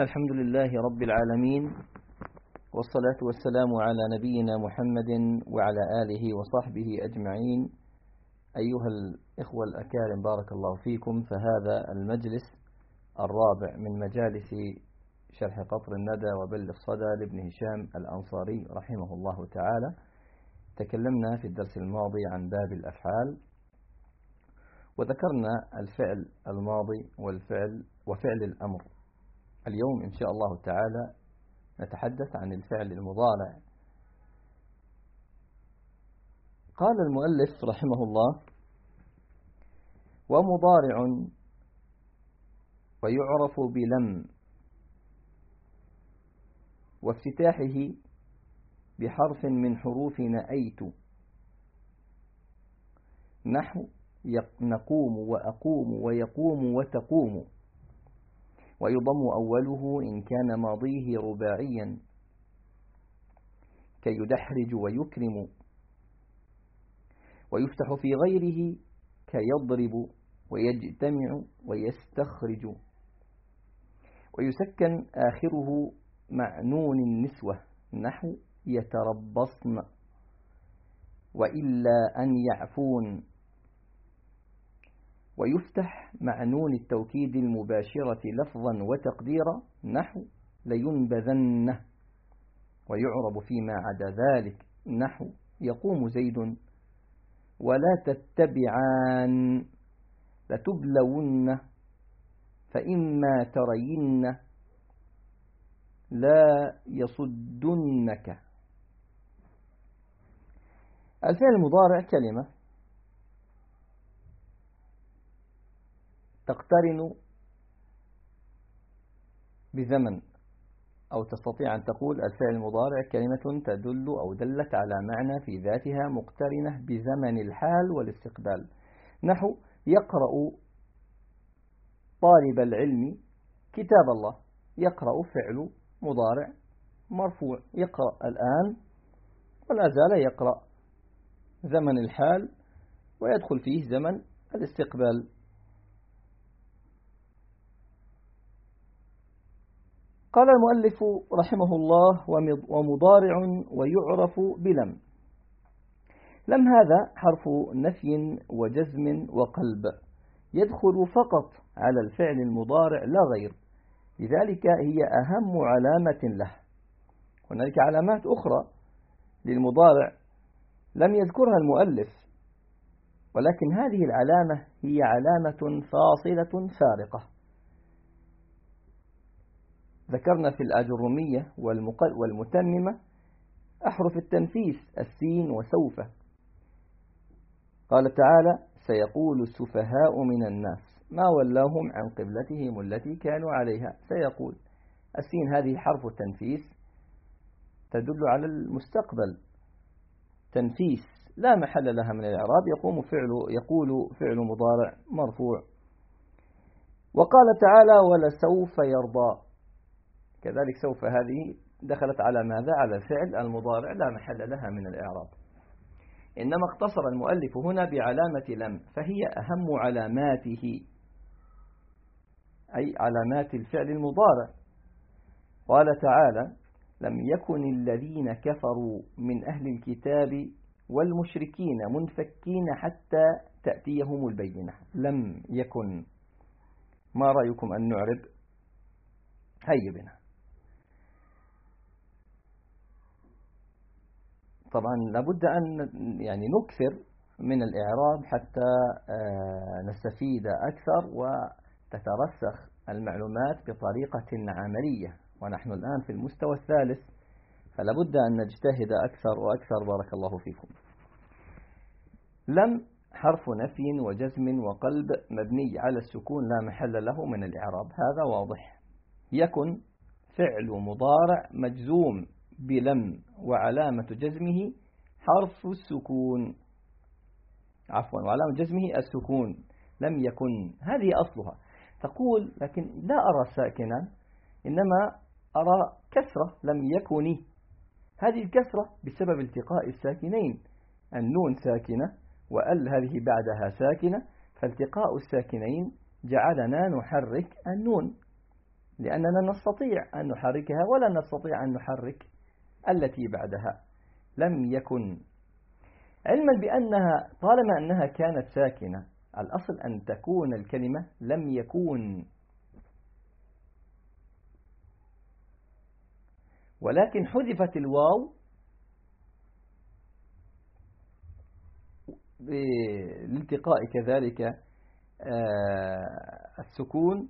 الحمد لله رب العالمين والصلاة والسلام على نبينا محمد وعلى آله وصحبه أجمعين. أيها الإخوة الأكارم بارك الله فيكم. فهذا المجلس الرابع من مجالس شرح قطر الندى وبل الصدى لابن هشام الأنصاري رحمه الله تعالى. تكلمنا في الدرس الماضي عن باب الأفعال وذكرنا الفعل الماضي والفعل وفعل الأمر. اليوم إن شاء الله تعالى نتحدث عن الفعل المضارع. قال المؤلف رحمه الله ومضارع ويعرف بلم وافتتاحه بحرف من حروف نأيت. نحو نقوم وأقوم ويقوم وتقوم. ويضم أوله إن كان ماضيه رباعيا. كي يدحرج ويكرم. ويفتح في غيره كيضرب ويجتمع ويستخرج. ويسكن آخره مع نون النسوة. نحو يتربصن. وإلا أن يعفون. ويفتح مع نون التوكيد المباشرة لفظا وتقديرا نحو لينبذن ويعرب فيما عدا ذلك نحو يقوم زيد ولا تتبعان لتبلون فإما ترين لا يصدنك. الفعل المضارع كلمة تقترن بزمن أو تستطيع أن تقول الفعل المضارع كلمة تدل أو دلت على معنى في ذاتها مقترنة بزمن الحال والاستقبال. نحو يقرأ طالب العلم كتاب الله. يقرأ فعل مضارع مرفوع. يقرأ الآن ولا زال يقرأ زمن الحال ويدخل فيه زمن الاستقبال. قال المؤلف رحمه الله ومضارع ويعرف بلم. لم هذا حرف نفي وجزم وقلب يدخل فقط على الفعل المضارع لا غير. لذلك هي أهم علامة له. هنالك علامات أخرى للمضارع لم يذكرها المؤلف ولكن هذه العلامة هي علامة فاصلة فارقة. ذكرنا في الأجرمية والمتممة أحرف التنفيس السين وسوف. قال تعالى سيقول السفهاء من الناس ما ولاهم عن قبلتهم التي كانوا عليها. سيقول. السين هذه حرف التنفيس تدل على المستقبل. تنفيس. لا محل لها من الإعراب. يقوم فعل يقول فعل مضارع مرفوع. وقال تعالى ولسوف يرضى كذلك سوف هذه دخلت على ماذا؟ على الفعل المضارع لا محل لها من الإعراب. إنما اقتصر المؤلف هنا بعلامة لم فهي أهم علاماته أي علامات الفعل المضارع. قال تعالى لم يكن الذين كفروا من أهل الكتاب والمشركين منفكين حتى تأتيهم البينة. لم يكن. ما رأيكم أن نعرب هيا بنا. طبعا لابد أن يعني نكثر من الإعراب حتى آه، نستفيد أكثر وتترسخ المعلومات بطريقة عملية. ونحن الآن في المستوى الثالث فلابد أن نجتهد أكثر وأكثر. بارك الله فيكم. لم حرف نفي وجزم وقلب مبني على السكون لا محل له من الإعراب. هذا واضح. يكن فعل مضارع مجزوم. بلم وعلامة جزمه حرف السكون. عفوا وعلامة جزمه السكون. لم يكن. هذه أصلها. تقول لكن لا أرى ساكنا إنما أرى كسرة لم يكن. هذه الكسرة بسبب التقاء الساكنين. النون ساكنة وأل هذه بعدها ساكنة فالتقاء الساكنين جعلنا نحرك النون لأننا نستطيع أن نحركها ولا نستطيع أن نحرك التي بعدها لم يكن. علما بأنها طالما أنها كانت ساكنة الأصل أن تكون الكلمة لم يكون. ولكن حذفت الواو لالتقاء كذلك آه، السكون.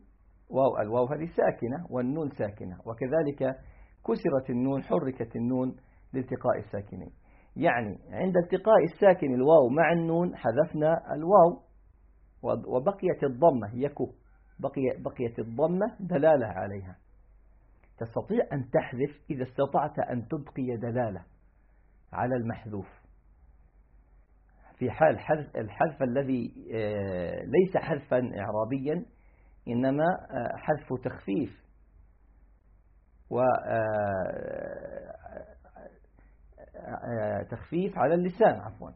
واو الواو هذه ساكنة والنون ساكنة وكذلك كسرت النون حركت النون لالتقاء الساكنين. يعني عند التقاء الساكن الواو مع النون حذفنا الواو وبقيت الضمة يكو. بقي بقيت الضمة دلالة عليها. تستطيع أن تحذف إذا استطعت أن تبقي دلالة على المحذوف. في حال حذف الحذف الذي آه، ليس حذفا إعرابيا إنما آه، حذف تخفيف وتخفيف آه، على اللسان عفوا.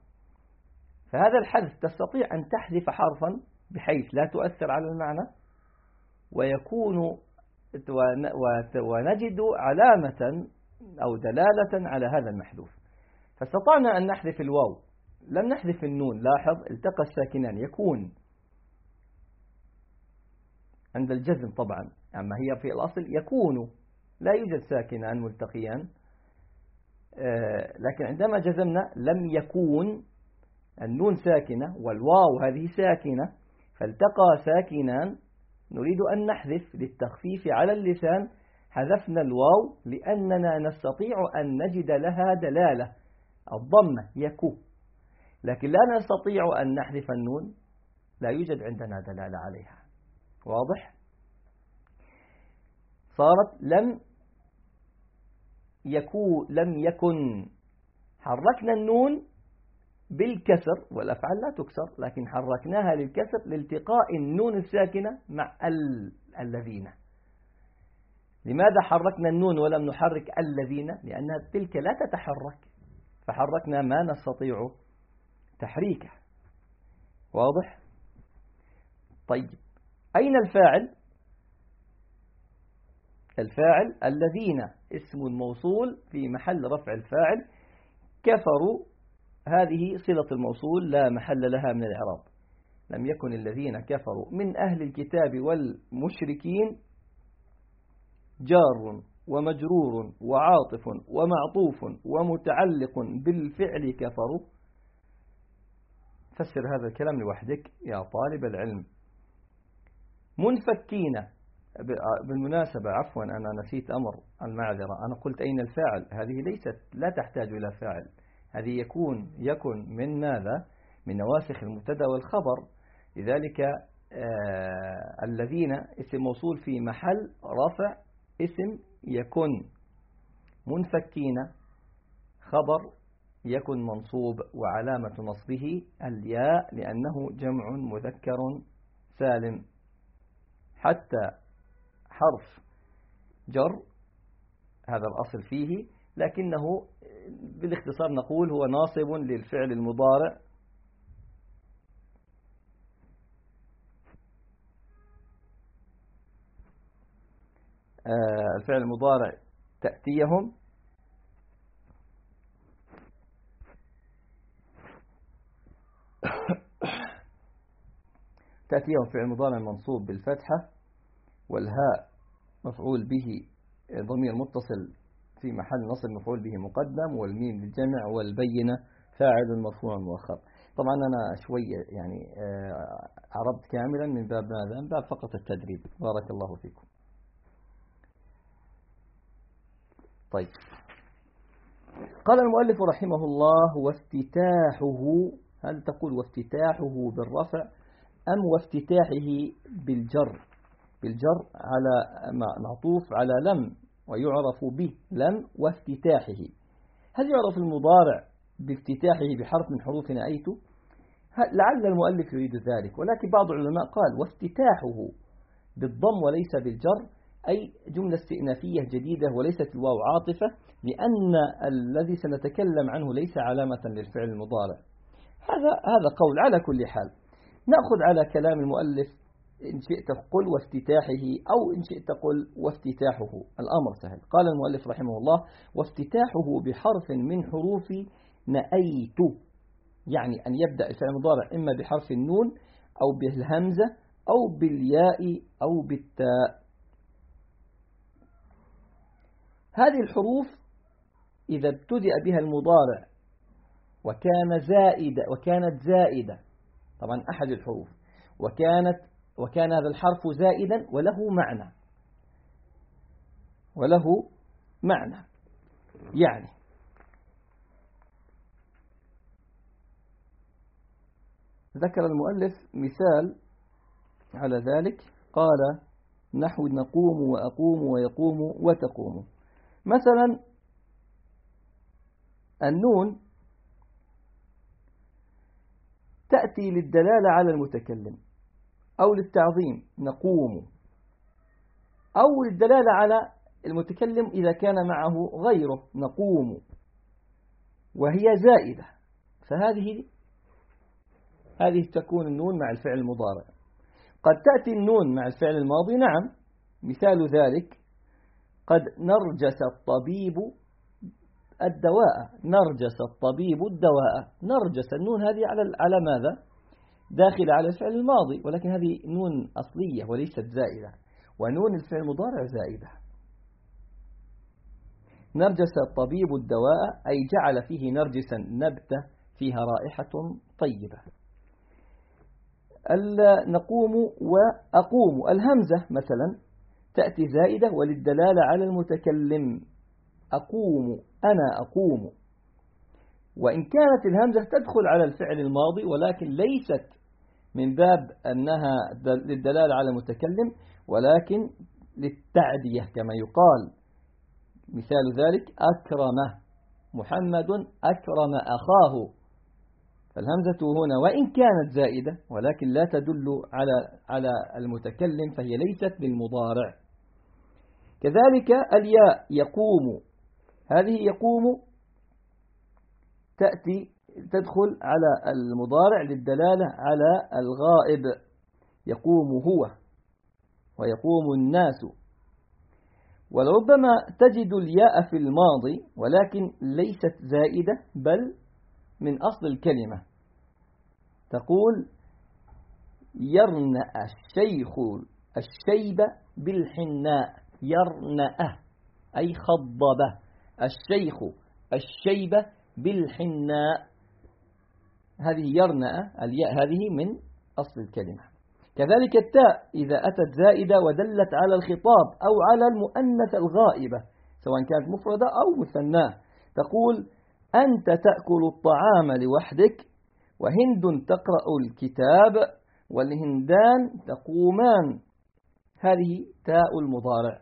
فهذا الحذف تستطيع أن تحذف حرفا بحيث لا تؤثر على المعنى ويكون ونجد علامة أو دلالة على هذا المحذوف. فاستطعنا أن نحذف الواو. لم نحذف النون لاحظ التقى الساكنان. يكون عند الجزم طبعا أما هي في الأصل يكون. لا يوجد ساكنان ملتقيان. آه، لكن عندما جزمنا لم يكون النون ساكنة والواو هذه ساكنة فالتقى ساكنان. نريد أن نحذف للتخفيف على اللسان حذفنا الواو لأننا نستطيع أن نجد لها دلالة. الضمة يكو. لكن لا نستطيع أن نحذف النون. لا يوجد عندنا دلالة عليها. واضح؟ صارت لم يكون لم يكن. حركنا النون بالكسر والأفعال لا تكسر لكن حركناها للكسر لالتقاء النون الساكنة مع ال الذين. لماذا حركنا النون ولم نحرك الذين؟ لأن تلك لا تتحرك. فحركنا ما نستطيع تحريكه. واضح؟ طيب. أين الفاعل؟ الفاعل الذين اسم الموصول في محل رفع الفاعل كفروا هذه صلة الموصول لا محل لها من الإعراب. لم يكن الذين كفروا من أهل الكتاب والمشركين جار ومجرور وعاطف ومعطوف ومتعلق بالفعل كفروا. فسر هذا الكلام لوحدك يا طالب العلم. منفكين بالمناسبة عفوا أنا نسيت أمر المعذرة. أنا قلت أين الفاعل؟ هذه ليست لا تحتاج إلى فاعل. هذه يكون يكن من ماذا؟ من نواسخ المبتدأ والخبر. لذلك آه الذين اسم موصول في محل رفع اسم يكن. منفكين خبر يكن منصوب وعلامة نصبه الياء لأنه جمع مذكر سالم. حتى حرف جر هذا الأصل فيه لكنه بالاختصار نقول هو ناصب للفعل المضارع. آه، الفعل المضارع تأتيهم. تأتيهم فعل مضارع منصوب بالفتحة. والهاء مفعول به ضمير متصل في محل نصب مفعول به مقدم والميم للجمع والبينة فاعل مرفوع مؤخر. طبعا أنا شوية يعني آه، عرضت كاملا من باب ماذا؟ من باب فقط التدريب. بارك الله فيكم. طيب. قال المؤلف رحمه الله وافتتاحه هل تقول وافتتاحه بالرفع أم وافتتاحه بالجر؟ بالجر على معطوف على لم ويعرف به لم وافتتاحه. هل يعرف المضارع بافتتاحه بحرف من حروف نأيت لعل المؤلف يريد ذلك ولكن بعض العلماء قال وافتتاحه بالضم وليس بالجر أي جملة استئنافية جديدة وليست الواو عاطفة لأن الذي سنتكلم عنه ليس علامة للفعل المضارع. هذا هذا قول على كل حال. نأخذ على كلام المؤلف إن شئت قل وافتتاحه أو إن شئت قل وافتتاحه. الأمر سهل. قال المؤلف رحمه الله وافتتاحه بحرف من حروف نأيت. يعني أن يبدأ الفعل المضارع إما بحرف النون أو بالهمزة أو بالياء أو بالتاء. هذه الحروف إذا ابتدأ بها المضارع وكان زائدة وكانت زائدة طبعا أحد الحروف وكانت وكان هذا الحرف زائدا وله معنى. وله معنى. يعني ذكر المؤلف مثال على ذلك. قال نحو نقوم وأقوم ويقوم وتقوم. مثلا النون تأتي للدلالة على المتكلم. أو للتعظيم نقوم. أو للدلالة على المتكلم إذا كان معه غيره نقوم. وهي زائدة. فهذه هذه تكون النون مع الفعل المضارع. قد تأتي النون مع الفعل الماضي نعم. مثال ذلك قد نرجس الطبيب الدواء. نرجس الطبيب الدواء. نرجس النون هذه على على ماذا؟ داخلة على الفعل الماضي ولكن هذه نون أصلية وليست زائدة ونون الفعل المضارع زائدة. نرجس الطبيب الدواء أي جعل فيه نرجسا نبتة فيها رائحة طيبة. نقوم وأقوم الهمزة مثلا تأتي زائدة وللدلالة على المتكلم. أقوم أنا أقوم. وإن كانت الهمزة تدخل على الفعل الماضي ولكن ليست من باب أنها للدلالة على المتكلم ولكن للتعدية كما يقال. مثال ذلك أكرم محمد أكرم أخاه. فالهمزة هنا وإن كانت زائدة ولكن لا تدل على على المتكلم فهي ليست للمضارع كذلك الياء يقوم. هذه يقوم تأتي تدخل على المضارع للدلالة على الغائب. يقوم هو ويقوم الناس. ولربما تجد الياء في الماضي ولكن ليست زائدة بل من أصل الكلمة. تقول يرنأ الشيخ الشيب بالحناء. يرنأ أي خضب. الشيخ الشيب بالحناء. هذه يرنأ الياء هذه من أصل الكلمة. كذلك التاء إذا أتت زائدة ودلت على الخطاب أو على المؤنث الغائبة سواء كانت مفردة أو مثناة. تقول أنت تأكل الطعام لوحدك وهند تقرأ الكتاب والهندان تقومان. هذه تاء المضارع.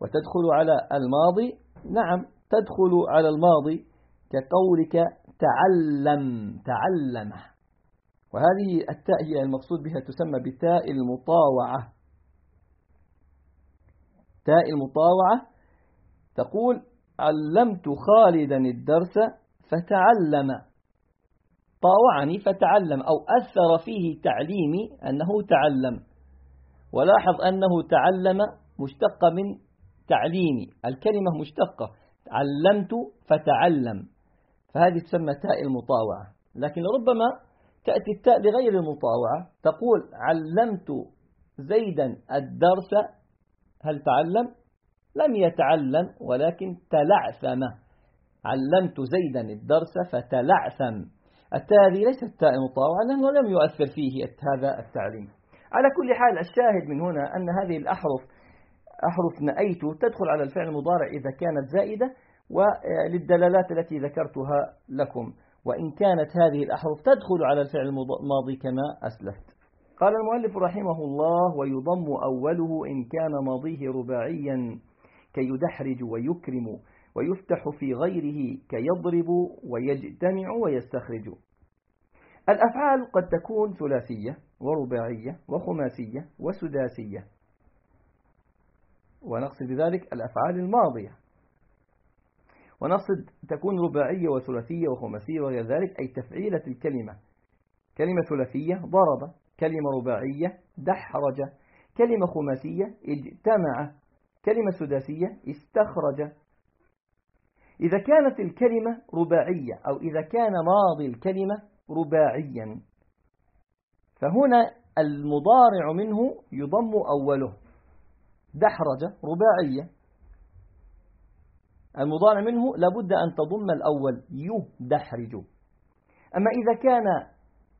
وتدخل على الماضي؟ نعم تدخل على الماضي كقولك تعلم تعلم. وهذه التاء هي المقصود بها تسمى بتاء المطاوعة. تاء المطاوعة تقول علمت خالدا الدرس فتعلم. طاوعني فتعلم أو أثر فيه تعليمي أنه تعلم. ولاحظ أنه تعلم مشتقة من تعليمي. الكلمة مشتقة علمت فتعلم. فهذه تسمى تاء المطاوعة. لكن ربما تأتي التاء لغير المطاوعة تقول علمت زيدا الدرس هل تعلم؟ لم يتعلم ولكن تلعثم. علمت زيدا الدرس فتلعثم. التاء هذه ليست تاء مطاوعة لأنه لم يؤثر فيه هذا التعليم. على كل حال الشاهد من هنا أن هذه الأحرف أحرف نأيت تدخل على الفعل المضارع إذا كانت زائدة. وللدلالات التي ذكرتها لكم. وإن كانت هذه الأحرف تدخل على الفعل الماضي كما أسلفت. قال المؤلف رحمه الله ويضم أوله إن كان ماضيه رباعيا كي يدحرج ويكرم ويفتح في غيره كيضرب ويجتمع ويستخرج. الأفعال قد تكون ثلاثية ورباعية وخماسية وسداسية. ونقصد بذلك الأفعال الماضية. ونقصد تكون رباعية وثلاثية وخماسية وغير ذلك أي تفعيلة الكلمة. كلمة ثلاثية ضرب كلمة رباعية دحرج كلمة خماسية اجتمع كلمة سداسية استخرج. إذا كانت الكلمة رباعية أو إذا كان ماضي الكلمة رباعيا فهنا المضارع منه يضم أوله. دحرج رباعية. المضارع منه لابد أن تضم الأول يدحرج. أما إذا كان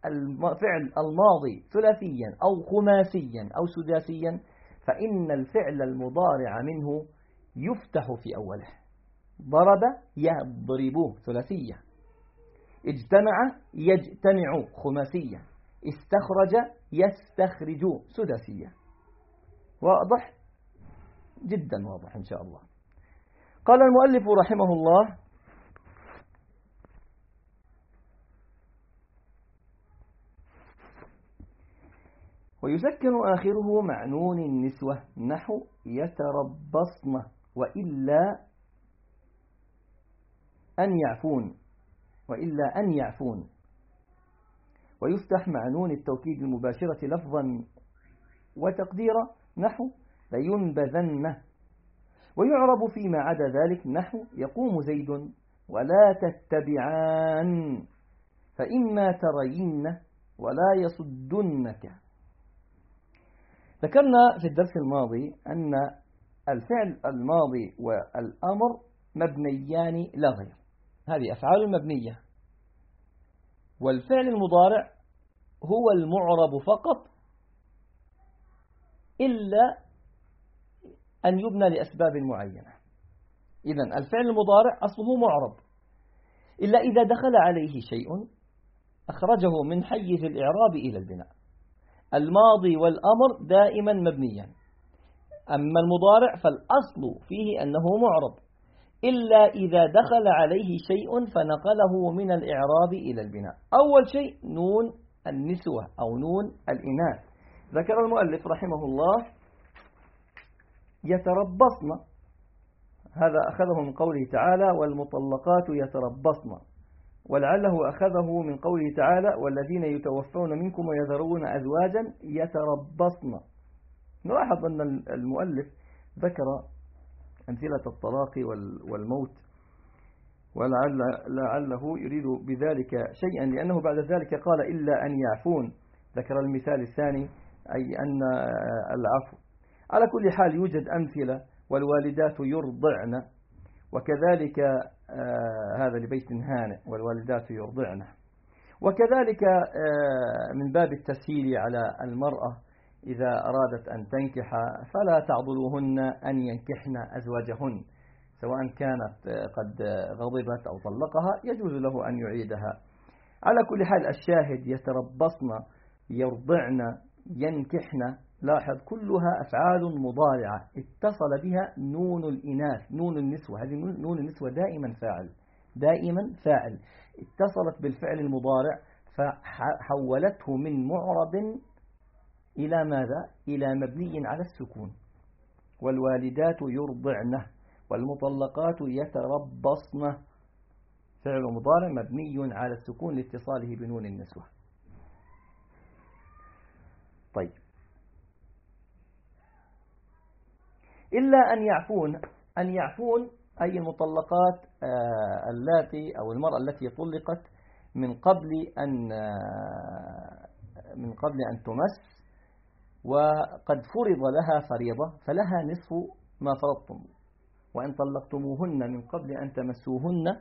الفعل الماضي ثلاثيا أو خماسيا أو سداسيا فإن الفعل المضارع منه يفتح في أوله. ضرب يضرب ثلاثية اجتمع يجتمع خماسية استخرج يستخرج سداسية واضح؟ جدا واضح إن شاء الله. قال المؤلف رحمه الله ويسكن آخره مع نون النسوة نحو يتربصن وإلا أن يعفون وإلا أن يعفون. ويفتح مع نون التوكيد المباشرة لفظا وتقديرا نحو لينبذن ويعرب فيما عدا ذلك نحو يقوم زيد ولا تتبعان فإما ترين ولا يصدنك. ذكرنا في الدرس الماضي أن الفعل الماضي والأمر مبنيان لا غير. هذه أفعال مبنية. والفعل المضارع هو المعرب فقط إلا أن يبنى لأسباب معينة. إذا الفعل المضارع أصله معرب. إلا إذا دخل عليه شيء أخرجه من حيز الإعراب إلى البناء. الماضي والأمر دائما مبنيا. أما المضارع فالأصل فيه أنه معرب. إلا إذا دخل عليه شيء فنقله من الإعراب إلى البناء. أول شيء نون النسوة أو نون الإناث. ذكر المؤلف رحمه الله يتربصن. هذا أخذه من قوله تعالى والمطلقات يتربصن. ولعله أخذه من قوله تعالى والذين يتوفون منكم ويذرون أزواجا يتربصن. نلاحظ أن المؤلف ذكر أمثلة الطلاق والموت. ولعل لعله يريد بذلك شيئا لأنه بعد ذلك قال إلا أن يعفون. ذكر المثال الثاني أي أن العفو على كل حال يوجد أمثلة والوالدات يرضعن وكذلك آه هذا لبيت هانئ والوالدات يرضعنه وكذلك آه من باب التسهيل على المرأة إذا أرادت أن تنكح فلا تعضلوهن أن ينكحن أزواجهن. سواء كانت آه، قد غضبت أو طلقها يجوز له أن يعيدها. على كل حال الشاهد يتربصن يرضعن ينكحن لاحظ كلها أفعال مضارعة اتصل بها نون الإناث نون النسوة. هذه نون النسوة دائما فاعل دائما فاعل. اتصلت بالفعل المضارع فحولته من معرب إلى ماذا؟ إلى مبني على السكون. والوالدات يرضعنه والمطلقات يتربصن. فعل مضارع مبني على السكون لاتصاله بنون النسوة. طيب. إلا أن يعفون أن يعفون أي المطلقات آه، اللاتي أو المرأة التي طلقت من قبل أن آه، من قبل أن تمس وقد فرض لها فريضة فلها نصف ما فرضتم. وإن طلقتموهن من قبل أن تمسوهن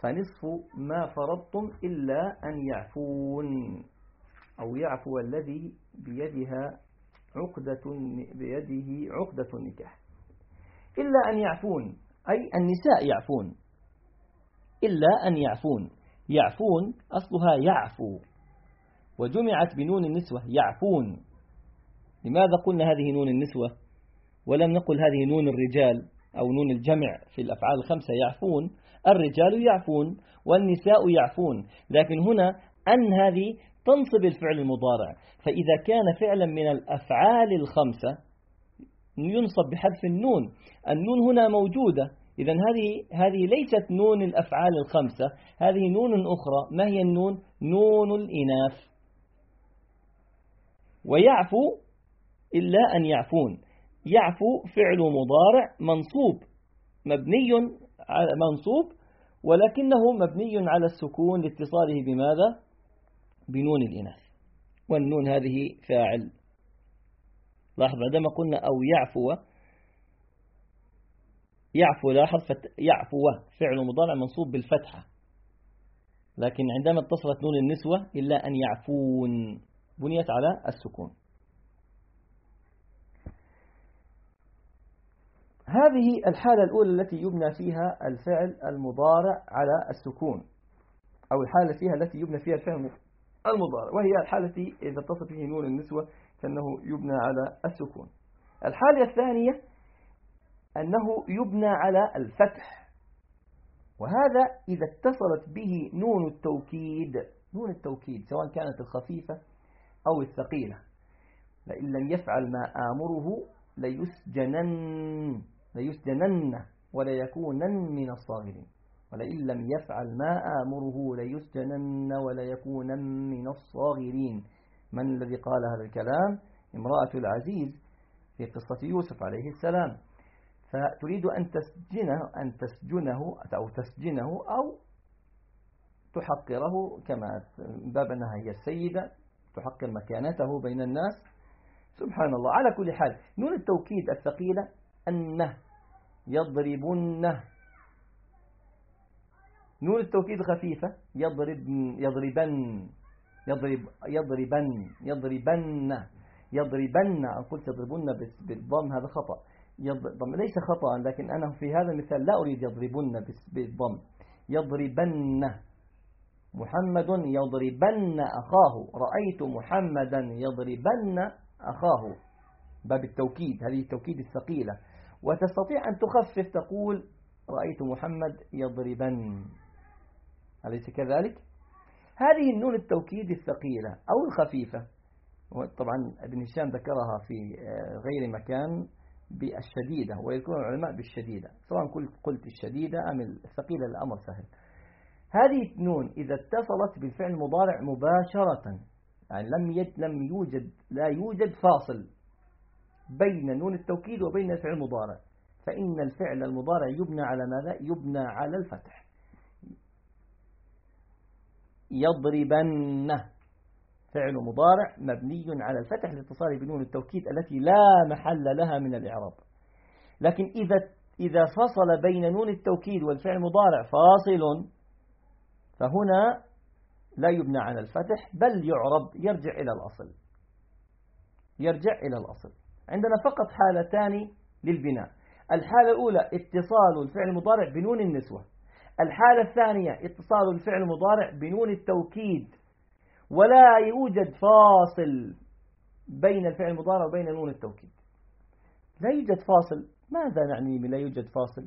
فنصف ما فرضتم إلا أن يعفون. أو يعفو الذي بيدها عقدة بيده عقدة النكاح إلا أن يعفون أي النساء يعفون. إلا أن يعفون. يعفون أصلها يعفو. وجمعت بنون النسوة يعفون. لماذا قلنا هذه نون النسوة؟ ولم نقل هذه نون الرجال أو نون الجمع في الأفعال الخمسة يعفون. الرجال يعفون والنساء يعفون. لكن هنا أن هذه تنصب الفعل المضارع. فإذا كان فعلا من الأفعال الخمسة ينصب بحذف النون. النون هنا موجودة. إذا هذه هذه ليست نون الأفعال الخمسة. هذه نون أخرى. ما هي النون؟ نون الإناث. ويعفو إلا أن يعفون. يعفو فعل مضارع منصوب. مبني منصوب ولكنه مبني على السكون لاتصاله بماذا؟ بنون الإناث. والنون هذه فاعل. لاحظ عندما قلنا أو يعفو يعفو لاحظ يعفو فعل مضارع منصوب بالفتحة. لكن عندما اتصلت نون النسوة إلا أن يعفون بنيت على السكون. هذه الحالة الأولى التي يبنى فيها الفعل المضارع على السكون أو الحالة فيها التي يبنى فيها الفعل المضارع وهي الحالة التي إذا اتصل به نون النسوة فإنه يبنى على السكون. الحالة الثانية أنه يبنى على الفتح. وهذا إذا اتصلت به نون التوكيد نون التوكيد سواء كانت الخفيفة أو الثقيلة. لئن لم يفعل ما آمره ليسجنن ليسجنن وليكونن من الصاغرين. ولئن لم يفعل ما آمره ليسجنن وليكونن من الصاغرين. من الذي قال هذا الكلام؟ امرأة العزيز في قصة يوسف عليه السلام. فتريد أن تسجنه أن تسجنه أو تسجنه أو تحقره كما باب أنها هي السيدة تحقر مكانته بين الناس. سبحان الله على كل حال نون التوكيد الثقيلة أنه يضربنه نون التوكيد خفيفة يضرب يضربن. يضرب يضربن يضربن يضربن. قلت يضربن بالضم هذا خطأ. يضرب ليس خطأ لكن أنا في هذا المثال لا أريد يضربن بالضم. يضربن. محمد يضربن أخاه. رأيت محمدا يضربن أخاه. باب التوكيد هذه التوكيد الثقيلة. وتستطيع أن تخفف تقول رأيت محمد يضربن. أليس كذلك؟ هذه النون التوكيد الثقيلة أو الخفيفة. طبعا ابن هشام ذكرها في آه، غير مكان بالشديدة ويذكر العلماء بالشديدة. سواء قلت الشديدة أم الثقيلة الأمر سهل. هذه النون إذا اتصلت بالفعل المضارع مباشرة يعني لم يد لم يوجد لا يوجد فاصل بين نون التوكيد وبين الفعل المضارع. فإن الفعل المضارع يبنى على ماذا؟ يبنى على الفتح. يضربن فعل مضارع مبني على الفتح لاتصال بنون التوكيد التي لا محل لها من الإعراب. لكن إذا إذا فصل بين نون التوكيد والفعل المضارع فاصل فهنا لا يبنى على الفتح بل يعرب يرجع إلى الأصل. يرجع إلى الأصل. عندنا فقط حالتان للبناء. الحالة الأولى اتصال الفعل المضارع بنون النسوة. الحالة الثانية اتصال الفعل المضارع بنون التوكيد. ولا يوجد فاصل بين الفعل المضارع وبين نون التوكيد. لا يوجد فاصل. ماذا نعني من لا يوجد فاصل؟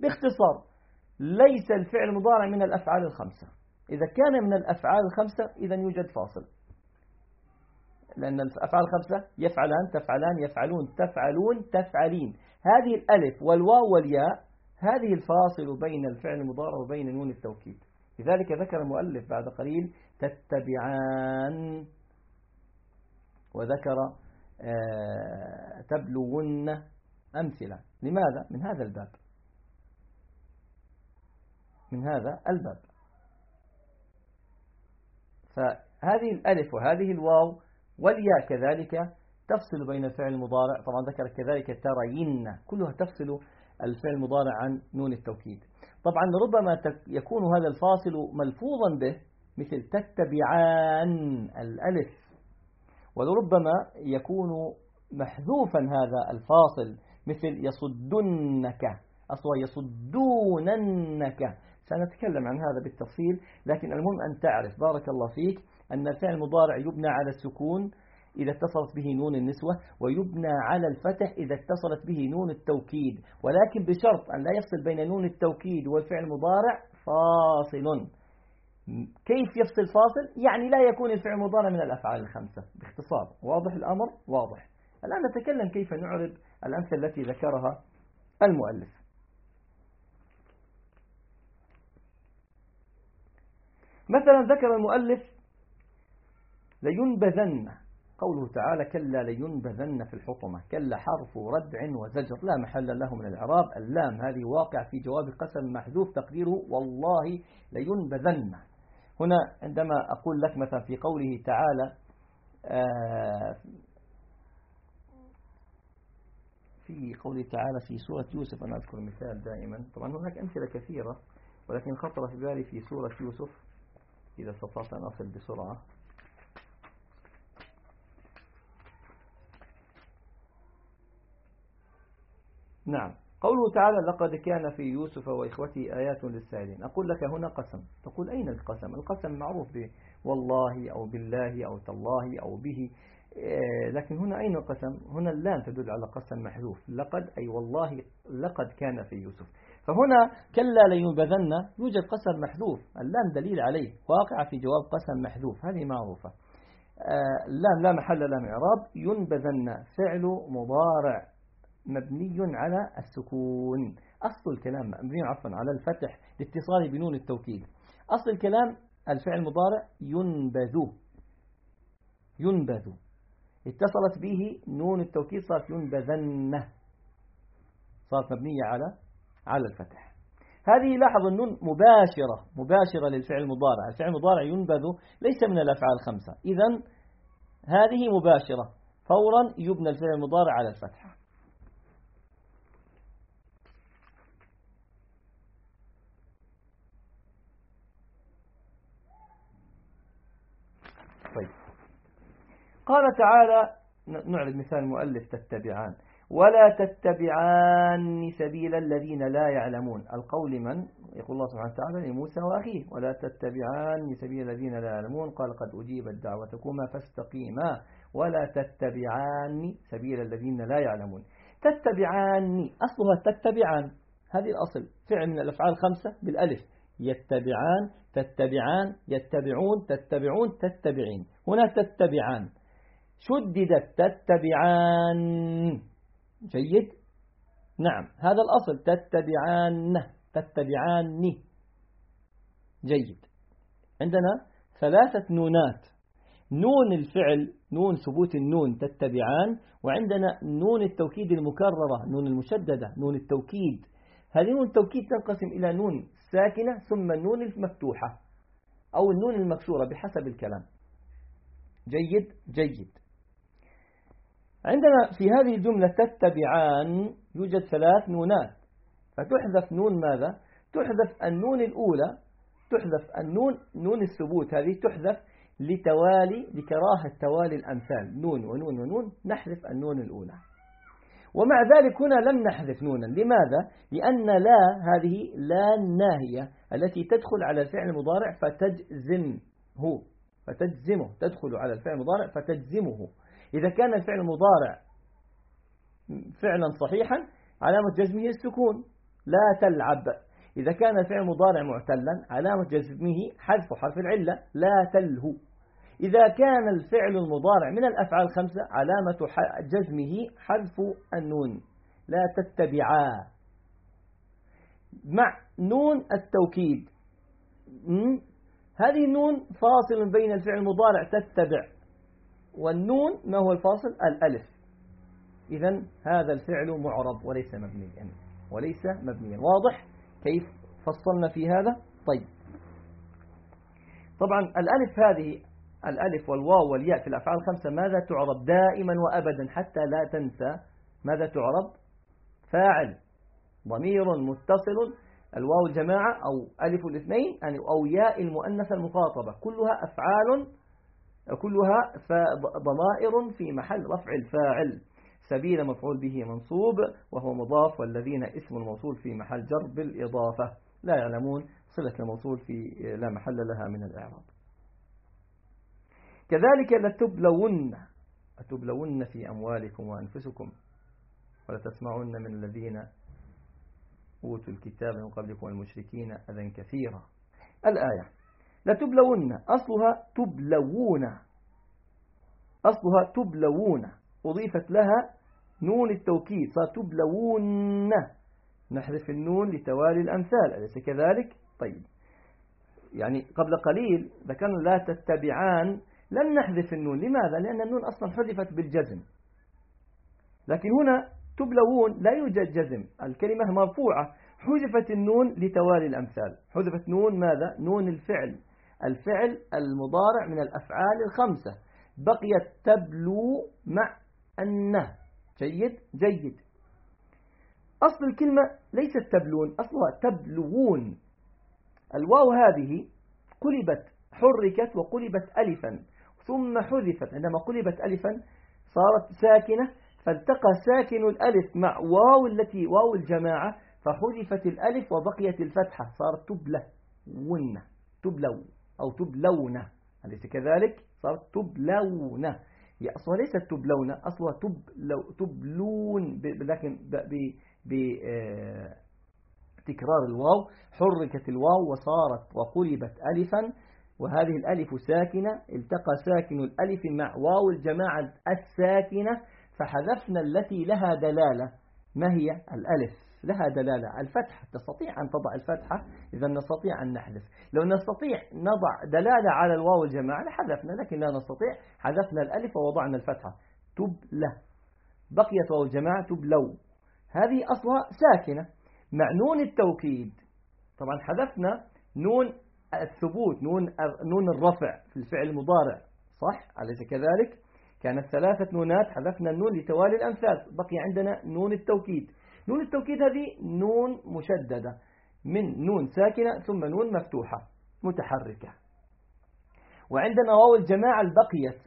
باختصار ليس الفعل المضارع من الأفعال الخمسة. إذا كان من الأفعال الخمسة إذا يوجد فاصل. لأن الأفعال الخمسة يفعلان تفعلان يفعلون تفعلون تفعلين. هذه الألف والواو والياء هذه الفاصل بين الفعل المضارع وبين نون التوكيد. لذلك ذكر المؤلف بعد قليل تتبعان وذكر آه، تبلغن أمثلة. لماذا؟ من هذا الباب. من هذا الباب. فهذه الألف وهذه الواو والياء كذلك تفصل بين الفعل المضارع. طبعا ذكر كذلك ترين كلها تفصل الفعل المضارع عن نون التوكيد. طبعا ربما يكون هذا الفاصل ملفوظا به مثل تتبعان الألف. ولربما يكون محذوفا هذا الفاصل مثل يصدنك أصلا يصدوننك. سنتكلم عن هذا بالتفصيل لكن المهم أن تعرف بارك الله فيك أن الفعل المضارع يبنى على السكون إذا اتصلت به نون النسوة ويبنى على الفتح إذا اتصلت به نون التوكيد. ولكن بشرط أن لا يفصل بين نون التوكيد والفعل المضارع فاصل. كيف يفصل فاصل؟ يعني لا يكون الفعل المضارع من الأفعال الخمسة. باختصار واضح الأمر؟ واضح. الآن نتكلم كيف نعرض الأمثلة التي ذكرها المؤلف. مثلا ذكر المؤلف لينبذن قوله تعالى كلا لينبذن في الحطمة كلا حرف ردع وزجر لا محل له من الإعراب اللام هذه واقع في جواب قسم محذوف تقديره والله لينبذن. هنا عندما أقول لك مثلا في قوله تعالى آه، في قوله تعالى في سورة يوسف أنا أذكر مثال دائما. طبعا هناك أمثلة كثيرة ولكن خطر في بالي في سورة يوسف إذا استطعت أن أصل بسرعة. نعم. قوله تعالى لقد كان في يوسف وإخوته آيات للسائلين أقول لك هنا قسم. تقول أين القسم؟ القسم معروف به والله أو بالله أو تالله أو به إيه، لكن هنا أين القسم؟ هنا اللام تدل على قسم محذوف. لقد أي والله لقد كان في يوسف فهنا كلا لينبذن يوجد قسم محذوف. اللام دليل عليه. واقع في جواب قسم محذوف. هذه معروفة. آه، اللام لا محل لا إعراب ينبذن فعل مضارع. مبني على السكون. أصل الكلام مبني عفوا على الفتح لاتصاله بنون التوكيد. أصل الكلام الفعل المضارع ينبذ. ينبذ. اتصلت به نون التوكيد صارت ينبذن. صارت مبنية على على الفتح. هذه لاحظ النون مباشرة مباشرة للفعل المضارع. الفعل المضارع ينبذ ليس من الأفعال الخمسة. إذا هذه مباشرة. فورا يبنى الفعل المضارع على الفتحة طيب. قال تعالى نعرض مثال المؤلف تتبعان. ولا تتبعان سبيل الذين لا يعلمون. القول من؟ يقول الله سبحانه وتعالى لموسى وأخيه. ولا تتبعان سبيل الذين لا يعلمون. قال قد أجيبت دعوتكما فاستقيما. ولا تتبعان سبيل الذين لا يعلمون. تتبعان أصلها تتبعان. هذه الأصل. فعل من الأفعال الخمسة بالألف. يتبعان تتبعان يتبعون تتبعون تتبعين. هنا تتبعان. شددت تتبعان. جيد؟ نعم. هذا الأصل. تتبعان. تتبعان. جيد. عندنا ثلاثة نونات. نون الفعل نون ثبوت النون تتبعان. وعندنا نون التوكيد المكررة نون المشددة نون التوكيد. هذه نون التوكيد تنقسم إلى نون ساكنة ثم النون المفتوحة أو النون المكسورة بحسب الكلام. جيد جيد. عندنا في هذه الجملة تتبعان يوجد ثلاث نونات. فتحذف نون ماذا؟ تحذف النون الأولى تحذف النون نون الثبوت. هذه تحذف لتوالي لكراهة توالي الأمثال. نون ونون ونون نحذف النون الأولى. ومع ذلك هنا لم نحذف نونا. لماذا؟ لأن لا هذه لا الناهية التي تدخل على الفعل المضارع فتجزمه. فتجزمه. تدخل على الفعل المضارع فتجزمه. إذا كان الفعل المضارع فعلا صحيحا علامة جزمه السكون لا تلعب. إذا كان الفعل المضارع معتلا علامة جزمه حذف حرف العلة لا تلهو. إذا كان الفعل المضارع من الأفعال الخمسة علامة جزمه حذف النون. لا تتبعا. مع نون التوكيد. هذه النون فاصل بين الفعل المضارع تتبع. والنون ما هو الفاصل؟ الألف. إذا هذا الفعل معرب وليس مبنيا. وليس مبنيا. واضح؟ كيف فصلنا في هذا؟ طيب. طبعا الألف هذه الألف والواو والياء في الأفعال الخمسة ماذا تعرب دائما وأبدا؟ حتى لا تنسى ماذا تعرب؟ فاعل ضمير متصل الواو الجماعة أو ألف الاثنين يعني أو ياء المؤنث المخاطبة كلها أفعال كلها ضمائر في محل رفع الفاعل. سبيل مفعول به منصوب وهو مضاف والذين اسم الموصول في محل جر بالإضافة. لا يعلمون صلة الموصول في لا محل لها من الإعراب. كذلك لتبلون أتبلون في أموالكم وأنفسكم ولتسمعن من الذين أوتوا الكتاب من قبلكم المشركين أذى كثيرا. الآية لتبلون أصلها تبلون. أصلها تبلون. أضيفت لها نون التوكيد صار تبلون نحذف النون لتوالي الأمثال أليس كذلك؟ طيب. يعني قبل قليل ذكرنا لا تتبعان لن نحذف النون. لماذا؟ لأن النون أصلا حذفت بالجزم. لكن هنا تبلون لا يوجد جزم. الكلمة مرفوعة. حذفت النون لتوالي الأمثال. حذفت نون ماذا؟ نون الفعل. الفعل المضارع من الأفعال الخمسة. بقيت تبلو مع النه جيد؟ جيد. أصل الكلمة ليست تبلون أصلها تبلوون الواو هذه قلبت حركت وقلبت ألفا. ثم حذفت. عندما قلبت ألفا صارت ساكنة فالتقى ساكن الألف مع واو التي واو الجماعة فحذفت الألف وبقيت الفتحة. صارت تبلون تبلو أو تبلون. أليس كذلك؟ صارت تبلون. هي أصلها ليست تبلون أصلها تبلو تبلون لكن بتكرار آه، الواو حركت الواو وصارت وقلبت ألفا. وهذه الألف ساكنة التقى ساكن الألف مع واو الجماعة الساكنة فحذفنا التي لها دلالة. ما هي؟ الألف. لها دلالة. الفتحة تستطيع أن تضع الفتحة إذا نستطيع أن نحذف. لو نستطيع نضع دلالة على الواو الجماعة لحذفنا لكن لا نستطيع. حذفنا الألف ووضعنا الفتحة. تبلى. بقيت واو الجماعة تبلو. هذه أصلها ساكنة. مع نون التوكيد. طبعا حذفنا نون الثبوت نون نون الرفع في الفعل المضارع. صح؟ أليس كذلك؟ كانت ثلاثة نونات حذفنا النون لتوالي الأمثال بقي عندنا نون التوكيد. نون التوكيد هذه نون مشددة. من نون ساكنة ثم نون مفتوحة متحركة. وعندنا واو الجماعة البقية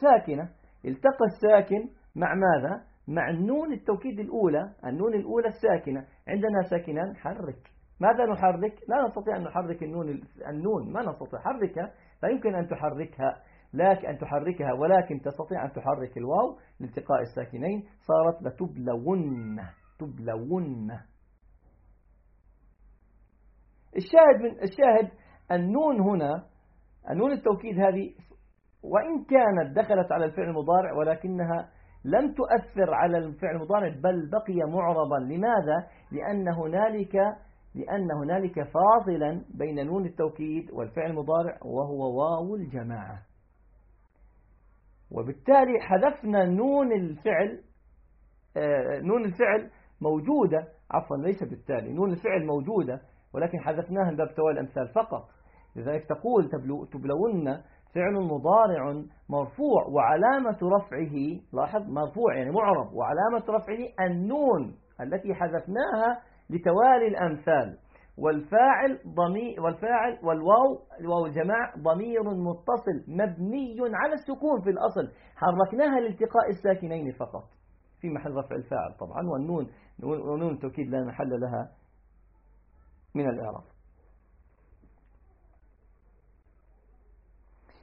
ساكنة. التقى الساكن مع ماذا؟ مع النون التوكيد الأولى النون الأولى الساكنة. عندنا ساكنان حرك. ماذا نحرك؟ لا نستطيع أن نحرك النون النون ما نستطيع. حركها لا يمكن أن تحركها. لك أن تحركها ولكن تستطيع أن تحرك الواو لالتقاء الساكنين. صارت لتبلون تبلون. الشاهد من الشاهد النون هنا النون التوكيد هذه وإن كانت دخلت على الفعل المضارع ولكنها لم تؤثر على الفعل المضارع بل بقي معربا لماذا؟ لأن هنالك لأن هنالك فاصلا بين نون التوكيد والفعل المضارع وهو واو الجماعة. وبالتالي حذفنا نون الفعل آه، نون الفعل موجودة عفوا ليس بالتالي نون الفعل موجودة ولكن حذفناها من باب توالي الأمثال فقط. لذلك تقول تبلون فعل مضارع مرفوع وعلامة رفعه لاحظ مرفوع يعني معرب وعلامة رفعه النون التي حذفناها لتوالي الأمثال. والفاعل ضمير والفاعل والواو الواو الجماعة ضمير متصل مبني على السكون في الأصل. حركناها لالتقاء الساكنين فقط. في محل رفع الفاعل طبعا والنون ونون التوكيد لا محل لها من الإعراب.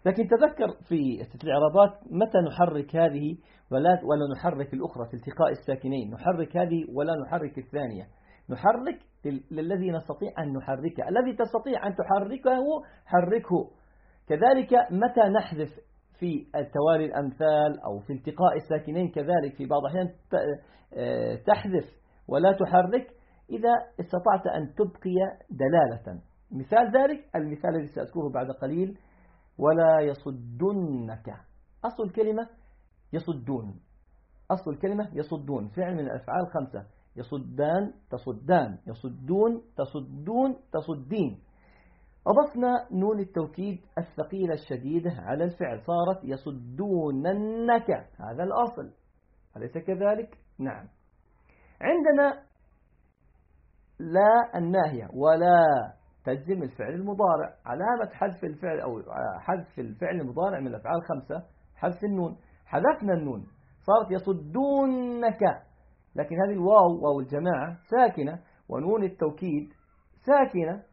لكن تذكر في الإعرابات متى نحرك هذه ولا ولا نحرك الأخرى في التقاء الساكنين. نحرك هذه ولا نحرك الثانية. نحرك للذي نستطيع أن نحركه. الذي تستطيع أن تحركه حركه. كذلك متى نحذف في التوالي الأمثال أو في التقاء الساكنين كذلك في بعض الأحيان آه، تحذف ولا تحرك؟ إذا استطعت أن تبقي دلالة. مثال ذلك المثال الذي سأذكره بعد قليل ولا يصدنك. أصل الكلمة يصدون. أصل الكلمة يصدون. فعل من الأفعال خمسة. يصدان تصدان يصدون تصدون تصدين. أضفنا نون التوكيد الثقيلة الشديدة على الفعل صارت يصدوننك. هذا الأصل. أليس كذلك؟ نعم. عندنا لا الناهية ولا تجزم الفعل المضارع. علامة حذف الفعل أو حذف الفعل المضارع من الأفعال الخمسة حذف النون. حذفنا النون. صارت يصدونك. لكن هذه الواو واو الجماعة ساكنة ونون التوكيد ساكنة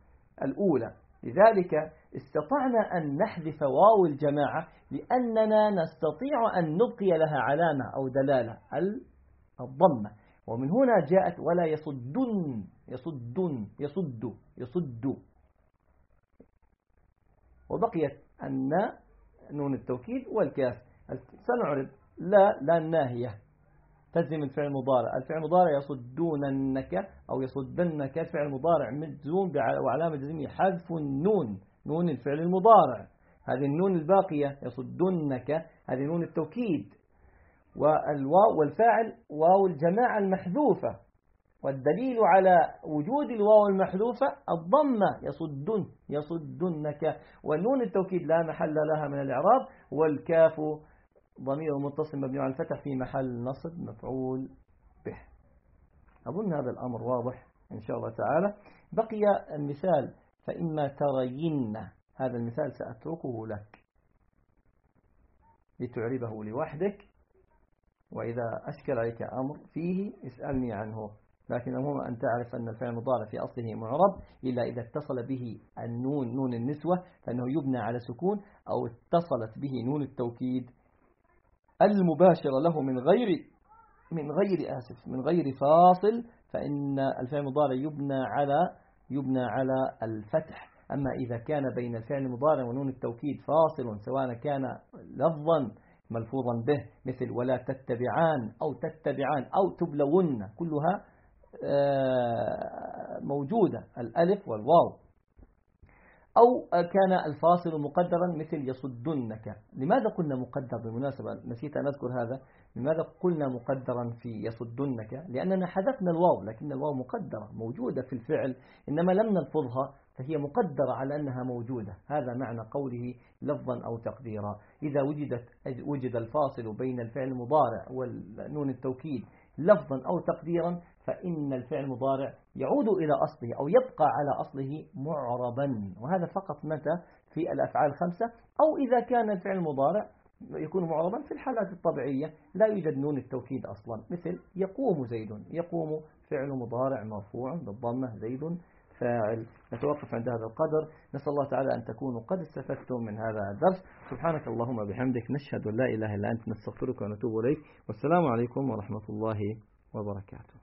الأولى. لذلك استطعنا أن نحذف واو الجماعة لأننا نستطيع أن نبقي لها علامة أو دلالة الضمة. ومن هنا جاءت ولا يصدن يصدن يصد يصد. وبقيت أن نون التوكيد والكاف. سنعرض. لا لا الناهية. تجزم الفعل المضارع. الفعل المضارع يصدوننك أو يصدنك الفعل المضارع مجزوم وعلامة جزمه حذف النون نون الفعل المضارع. هذه النون الباقية يصدنك هذه نون التوكيد. والواو والفاعل واو الجماعة المحذوفة. والدليل على وجود الواو المحذوفة الضمة يصدن يصدنك. والنون التوكيد لا محل لها من الإعراب. والكاف ضمير متصل مبني على الفتح في محل نصب مفعول به. أظن هذا الأمر واضح إن شاء الله تعالى. بقي المثال فإما ترين هذا المثال سأتركه لك. لتعربه لوحدك وإذا أشكل عليك أمر فيه اسألني عنه. لكن المهم أن تعرف أن الفعل المضارع في أصله معرب إلا إذا اتصل به النون نون النسوة فإنه يبنى على سكون أو اتصلت به نون التوكيد. المباشرة له من غير من غير آسف من غير فاصل فإن الفعل المضارع يبنى على يبنى على الفتح. أما إذا كان بين الفعل المضارع ونون التوكيد فاصل سواء كان لفظا ملفوظا به مثل ولا تتبعان أو تتبعان أو تبلون كلها آه، موجودة الألف والواو. أو كان الفاصل مقدرا مثل يصدنك. لماذا قلنا مقدر بالمناسبة؟ نسيت أن أذكر هذا. لماذا قلنا مقدرا في يصدنك؟ لأننا حذفنا الواو لكن الواو مقدرة موجودة في الفعل إنما لم نلفظها فهي مقدرة على أنها موجودة. هذا معنى قوله لفظا أو تقديرا. إذا وجدت وجد الفاصل بين الفعل المضارع والنون التوكيد لفظا أو تقديرا فإن الفعل المضارع يعود إلى أصله أو يبقى على أصله معربا. وهذا فقط متى؟ في الأفعال الخمسة. أو إذا كان الفعل المضارع يكون معربا في الحالات الطبيعية. لا يوجد نون التوكيد أصلا. مثل يقوم زيد. يقوم فعل مضارع مرفوع بالضمة زيد فاعل. نتوقف عند هذا القدر. نسأل الله تعالى أن تكونوا قد استفدتم من هذا الدرس. سبحانك اللهم بحمدك نشهد لا إله إلا أنت. نستغفرك ونتوب إليك. والسلام عليكم ورحمة الله وبركاته.